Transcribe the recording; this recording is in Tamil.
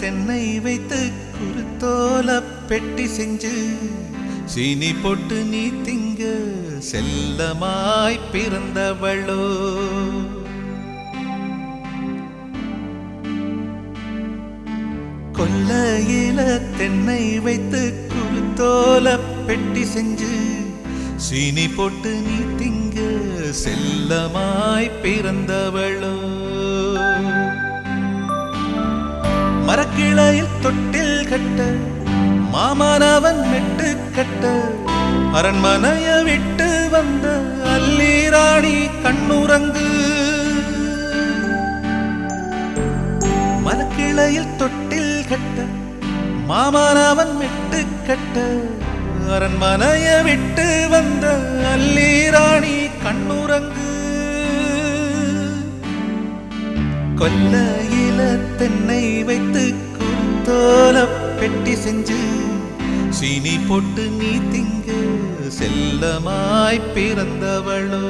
தென்னை வைத்து குருத்தோல பெட்டி செஞ்சு சீனி போட்டு நீ திங்க செல்லமாய் பிறந்தவளோ. கொல்லையில தென்னை வைத்து குருத்தோல பெட்டி செஞ்சு சீனி போட்டு நீ திங்க செல்லமாய் பிறந்தவள். கிளையில் தொட்டில் கட்ட மாமனவன் மெட்டு கட்ட அரண்மனைய விட்டு வந்த அல்லீராணி கண்ணுறங்கு. மரக்கிளையில் தொட்டில் கட்ட மாமனவன் மெட்டு கட்ட அரண்மனைய விட்டு வந்த அல்லீராணி கண்ணுறங்கு. கொல்லையில தென்னை வைத்து தோல பெட்டி செஞ்சு சீனி போட்டு நீ திங்கு செல்லமாய் பிறந்தவளோ.